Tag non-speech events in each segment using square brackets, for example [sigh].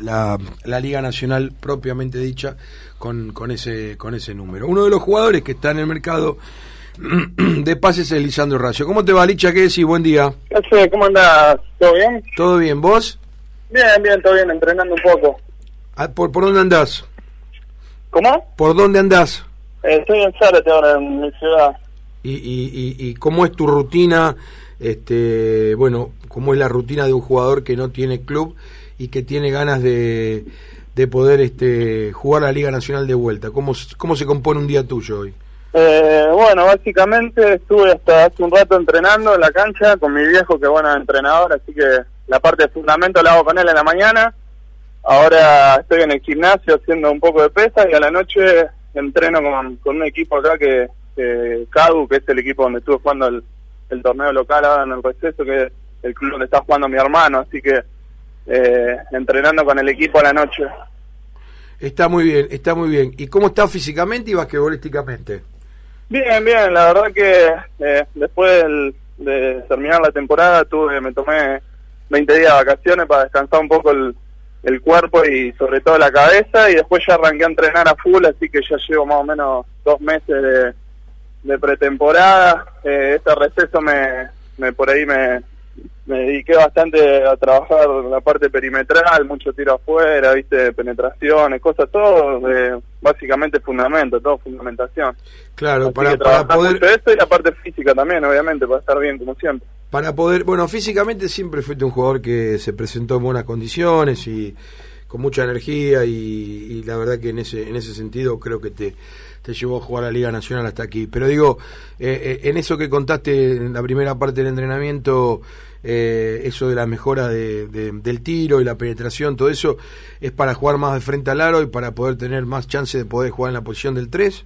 la, la Liga Nacional propiamente dicha con, con, ese, con ese número. Uno de los jugadores que está en el mercado [clears throat] de pases es Lisandro Racio. ¿Cómo te va, Licha? ¿Qué decís? Buen día. ¿Cómo andás? ¿Todo bien? ¿Todo bien? ¿Vos? Bien, bien, todo bien, entrenando un poco. Ah, ¿Por, por dónde andás? ¿Cómo? ¿Por dónde andás? Eh, estoy en Zárate ahora, en mi ciudad. ¿Y, y, y, y cómo es tu rutina? Este, bueno, ¿cómo es la rutina de un jugador que no tiene club y que tiene ganas de, de poder este, jugar la Liga Nacional de vuelta? ¿Cómo, cómo se compone un día tuyo hoy? Eh, bueno, básicamente estuve hasta hace un rato entrenando en la cancha con mi viejo, que bueno, entrenador, así que la parte de fundamento la hago con él en la mañana. Ahora estoy en el gimnasio haciendo un poco de pesa y a la noche entreno con, un equipo acá que, que CADU, que es el equipo donde estuve jugando el, el torneo local ahora en el receso, que es el club donde está jugando mi hermano, así que eh, entrenando con el equipo a la noche. Está muy bien, está muy bien. ¿Y cómo está físicamente y basquetbolísticamente? Bien, bien, la verdad que eh, después del, de terminar la temporada tuve, me tomé 20 días de vacaciones para descansar un poco el, el cuerpo y sobre todo la cabeza y después ya arranqué a entrenar a full, así que ya llevo más o menos dos meses de, de pretemporada. Eh, este receso me, me por ahí me, me dediqué bastante a trabajar la parte perimetral, mucho tiro afuera, viste, penetraciones, cosas, todo, eh, básicamente fundamento, todo fundamentación. Claro, Así para, que para poder... mucho eso y la parte física también, obviamente, para estar bien como siempre. Para poder, bueno, físicamente siempre fuiste un jugador que se presentó en buenas condiciones y con mucha energía y, y la verdad que en ese en ese sentido creo que te, te llevó a jugar a la Liga Nacional hasta aquí. Pero digo, eh, eh, en eso que contaste en la primera parte del entrenamiento, eh, eso de la mejora de, de, del tiro y la penetración, todo eso, ¿es para jugar más de frente al aro y para poder tener más chance de poder jugar en la posición del 3?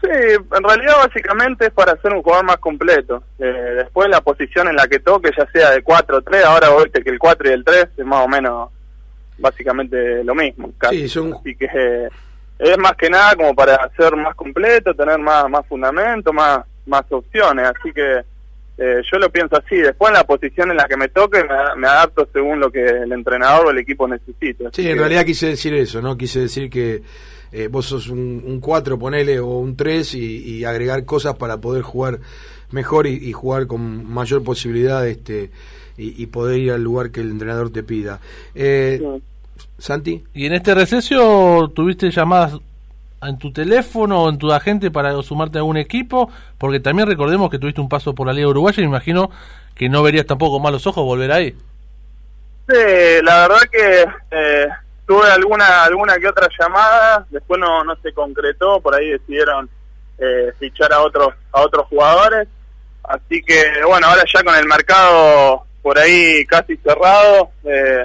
Sí, en realidad básicamente es para ser un jugador más completo. Eh, después la posición en la que toque, ya sea de 4 o 3, ahora viste que el 4 y el 3 es más o menos básicamente lo mismo. Casi. Sí, son... Así que eh, es más que nada como para ser más completo, tener más, más fundamento, más, más opciones. Así que eh, yo lo pienso así. Después en la posición en la que me toque me, me adapto según lo que el entrenador o el equipo necesite. Así Sí, en que- realidad quise decir eso, ¿no? Quise decir que eh, vos sos un, un 4, ponele, o un 3 y, y agregar cosas para poder jugar mejor y, y jugar con mayor posibilidad este y, y poder ir al lugar que el entrenador te pida. Eh, Sí. Santi, ¿Y en este receso tuviste llamadas en tu teléfono o en tu agente para sumarte a algún equipo? Porque también recordemos que tuviste un paso por la Liga Uruguaya y me imagino que no verías tampoco malos ojos volver ahí. Sí, la verdad que eh, tuve alguna alguna que otra llamada, después no, no se concretó, por ahí decidieron eh, fichar a otros a otros jugadores, así que bueno, ahora ya con el mercado por ahí casi cerrado, eh,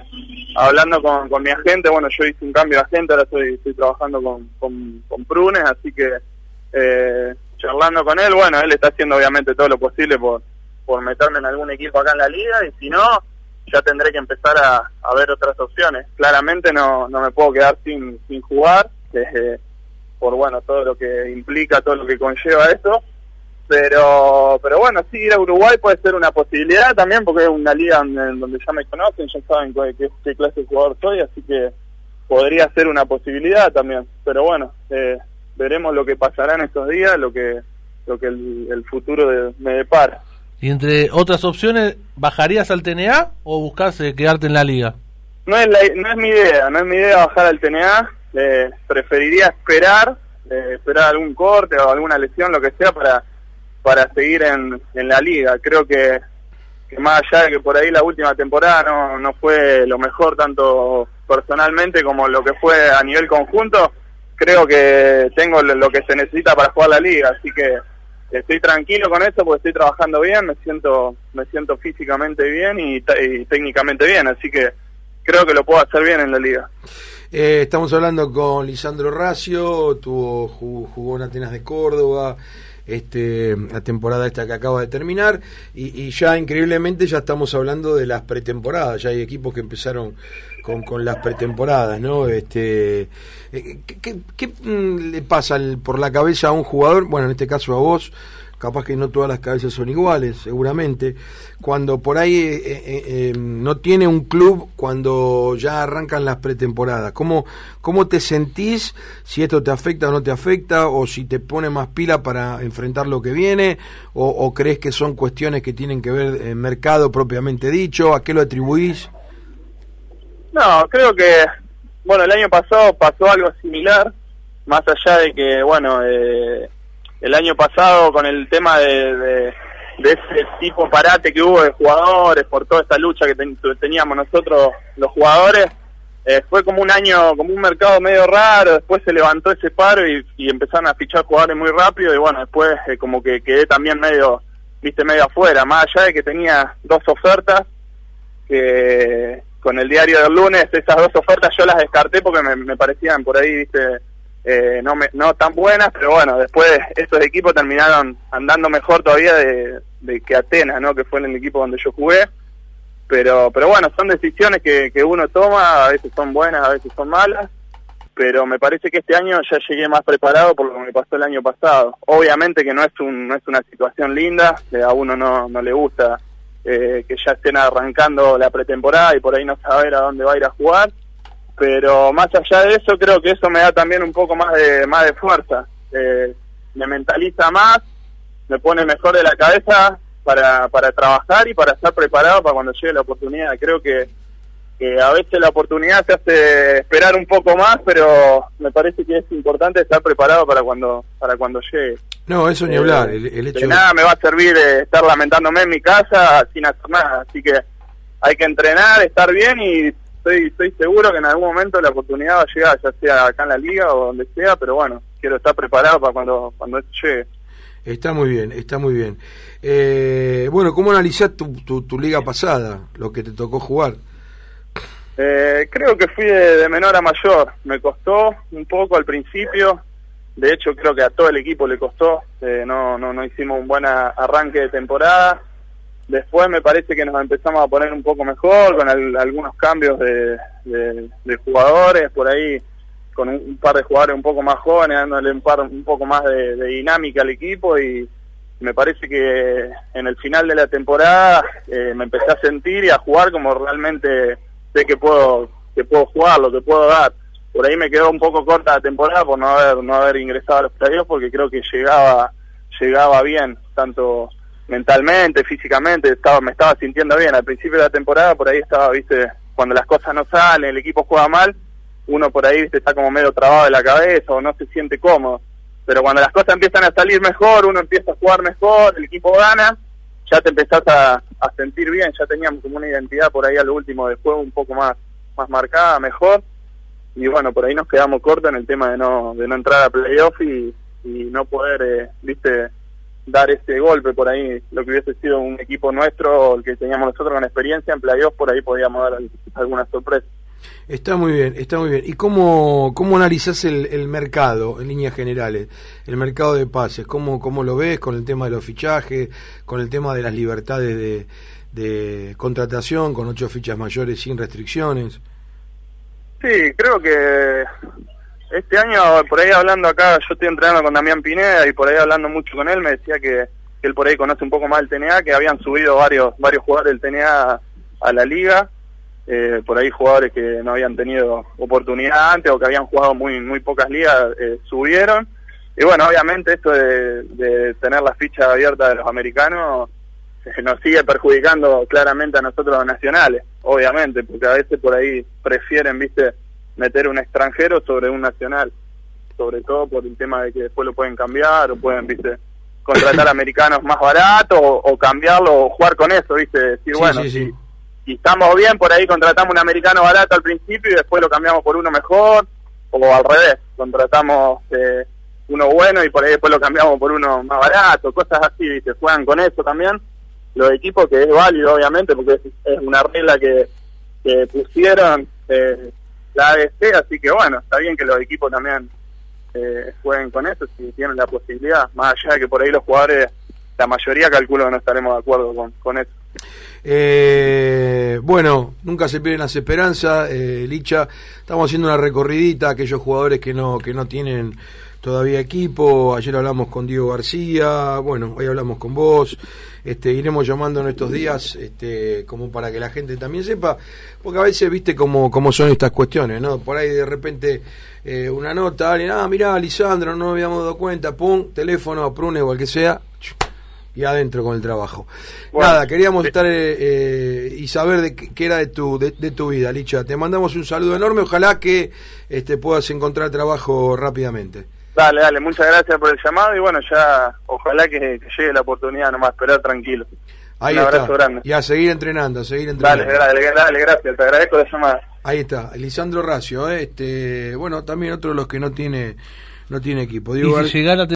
hablando con, con mi agente, bueno, yo hice un cambio de agente, ahora estoy, estoy trabajando con, con, Prunes, así que eh, charlando con él, bueno, él está haciendo obviamente todo lo posible por, por meterme en algún equipo acá en la liga y si no, ya tendré que empezar a, a ver otras opciones. Claramente no, no me puedo quedar sin, sin jugar, eh, por bueno, todo lo que implica, todo lo que conlleva eso. Pero, pero bueno, sí, ir a Uruguay puede ser una posibilidad también, porque es una liga en, en donde ya me conocen, ya saben qué, clase de jugador soy, así que podría ser una posibilidad también. Pero bueno, eh, veremos lo que pasará en estos días, lo que, lo que el, el futuro de- me depara. Y entre otras opciones, ¿bajarías al TNA o buscas eh, quedarte en la liga? No es, la, no es mi idea, no es mi idea bajar al TNA. Eh, preferiría esperar, eh, esperar algún corte o alguna lesión, lo que sea, para, para seguir en, en la liga. Creo que, más allá de que por ahí la última temporada no, no fue lo mejor, tanto personalmente como lo que fue a nivel conjunto, creo que tengo lo, que se necesita para jugar la liga. Así que estoy tranquilo con eso porque estoy trabajando bien, me siento, me siento físicamente bien y, y técnicamente bien. Así que creo que lo puedo hacer bien en la liga. eh, estamos hablando con Lisandro Racio, tuvo, jugó en Atenas de Córdoba, este, la temporada esta que acaba de terminar, y, ya increíblemente ya estamos hablando de las pretemporadas, ya hay equipos que empezaron con, con las pretemporadas, ¿no? Este, eh, ¿qué, qué- mm, le pasa por la cabeza a un jugador, bueno, en este caso a vos, capaz que no todas las cabezas son iguales, seguramente, cuando por ahí eh, eh, eh, no tiene un club cuando ya arrancan las pretemporadas. ¿Cómo, ¿Cómo te sentís? Si esto te afecta o no te afecta, o si te pone más pila para enfrentar lo que viene, o, crees que son cuestiones que tienen que ver en mercado propiamente dicho, ¿a qué lo atribuís? No, creo que, bueno, el año pasado pasó algo similar, más allá de que, bueno, eh, el año pasado con el tema de, de, ese tipo parate que hubo de jugadores por toda esta lucha que teníamos nosotros los jugadores eh, fue como un año como un mercado medio raro después se levantó ese paro y, empezaron a fichar jugadores muy rápido y bueno después eh, como que quedé también medio viste medio afuera más allá de que tenía dos ofertas que con el diario del lunes esas dos ofertas yo las descarté porque me, me parecían por ahí viste eh, no, me, no tan buenas, pero bueno, después estos equipos terminaron andando mejor todavía de, que Atenas, ¿no? que fue en el equipo donde yo jugué. Pero, pero bueno, son decisiones que, que uno toma, a veces son buenas, a veces son malas, pero me parece que este año ya llegué más preparado por lo que me pasó el año pasado. Obviamente que no es, un, no es una situación linda, a uno no, no le gusta eh, que ya estén arrancando la pretemporada y por ahí no saber a dónde va a ir a jugar, pero más allá de eso creo que eso me da también un poco más de más de fuerza. Eh, me mentaliza más me pone mejor de la cabeza para, para trabajar y para estar preparado para cuando llegue la oportunidad. Creo que, que a veces la oportunidad se hace esperar un poco más pero me parece que es importante estar preparado para cuando para cuando llegue. No eso ni hablar el, hecho de nada me va a servir estar lamentándome en mi casa sin hacer nada. Así que hay que entrenar estar bien y estoy, estoy seguro que en algún momento la oportunidad va a llegar, ya sea acá en la liga o donde sea, pero bueno, quiero estar preparado para cuando, cuando esto llegue. Está muy bien, está muy bien. Eh, bueno, ¿cómo analizás tu, tu, liga pasada, lo que te tocó jugar? Eh, creo que fui de, menor a mayor. Me costó un poco al principio. De hecho, creo que a todo el equipo le costó. Eh, no, no, no hicimos un buen arranque de temporada. Después me parece que nos empezamos a poner un poco mejor con algunos cambios de, de, jugadores, por ahí con un, par de jugadores un poco más jóvenes, dándole un, par, un poco más de, dinámica al equipo y me parece que en el final de la temporada eh, me empecé a sentir y a jugar como realmente sé que puedo que puedo jugar, lo que puedo dar. Por ahí me quedó un poco corta la temporada por no haber no haber ingresado a los playoffs porque creo que llegaba llegaba bien tanto mentalmente, físicamente, estaba, me estaba sintiendo bien. Al principio de la temporada por ahí estaba, viste, cuando las cosas no salen, el equipo juega mal, uno por ahí viste, está como medio trabado de la cabeza o no se siente cómodo. Pero cuando las cosas empiezan a salir mejor, uno empieza a jugar mejor, el equipo gana, ya te empezás a, sentir bien, ya teníamos como una identidad por ahí al último del juego un poco más, más marcada, mejor. Y bueno, por ahí nos quedamos cortos en el tema de no, de no entrar a playoff y, y no poder, eh, viste, dar ese golpe por ahí, lo que hubiese sido un equipo nuestro, el que teníamos nosotros con experiencia en playoff, por ahí podíamos dar alguna sorpresa. Está muy bien, está muy bien. ¿Y cómo, cómo analizás el, el mercado en líneas generales? El mercado de pases, ¿cómo, ¿cómo lo ves con el tema de los fichajes, con el tema de las libertades de, de contratación, con ocho fichas mayores sin restricciones? Sí, creo que este año, por ahí hablando acá, yo estoy entrenando con Damián Pineda y por ahí hablando mucho con él, me decía que, él por ahí conoce un poco más el TNA, que habían subido varios varios jugadores del TNA a la liga, eh, por ahí jugadores que no habían tenido oportunidad antes o que habían jugado muy muy pocas ligas eh, subieron. Y bueno, obviamente esto de, tener la ficha abierta de los americanos eh, nos sigue perjudicando claramente a nosotros los nacionales, obviamente, porque a veces por ahí prefieren, viste, meter un extranjero sobre un nacional, sobre todo por el tema de que después lo pueden cambiar o pueden, viste, contratar [laughs] americanos más baratos o, cambiarlo o jugar con eso, viste, decir, bueno, Si, estamos bien, por ahí contratamos un americano barato al principio y después lo cambiamos por uno mejor, o al revés, contratamos eh, uno bueno y por ahí después lo cambiamos por uno más barato, cosas así, viste, juegan con eso también los equipos, que es válido obviamente, porque es, una regla que, que pusieron eh, la ADC, así que bueno, está bien que los equipos también eh, jueguen con eso si tienen la posibilidad, más allá de que por ahí los jugadores, la mayoría calculo que no estaremos de acuerdo con, con eso. Eh, bueno, nunca se pierden las esperanzas, eh, Licha. Estamos haciendo una recorridita aquellos jugadores que no que no tienen todavía equipo. Ayer hablamos con Diego García, bueno, hoy hablamos con vos. Este, iremos llamando en estos días, este, como para que la gente también sepa, porque a veces viste cómo, cómo son estas cuestiones, ¿no? Por ahí de repente eh, una nota, alguien, ah, mirá, Lisandro, no nos habíamos dado cuenta, pum, teléfono, prune o el que sea, y adentro con el trabajo. Nada, queríamos estar eh, eh, y saber de qué, era de tu, de, tu vida, Licha. Te mandamos un saludo enorme, ojalá que este, puedas encontrar trabajo rápidamente. Dale, dale, muchas gracias por el llamado y bueno, ya ojalá que, llegue la oportunidad nomás, esperar tranquilo. Ahí Un está. grande. Y a seguir entrenando, a seguir entrenando. Dale, dale, dale, gracias, te agradezco la llamada. Ahí está, Lisandro Racio, ¿eh? este, bueno, también otro de los que no tiene, no tiene equipo. Digo, y si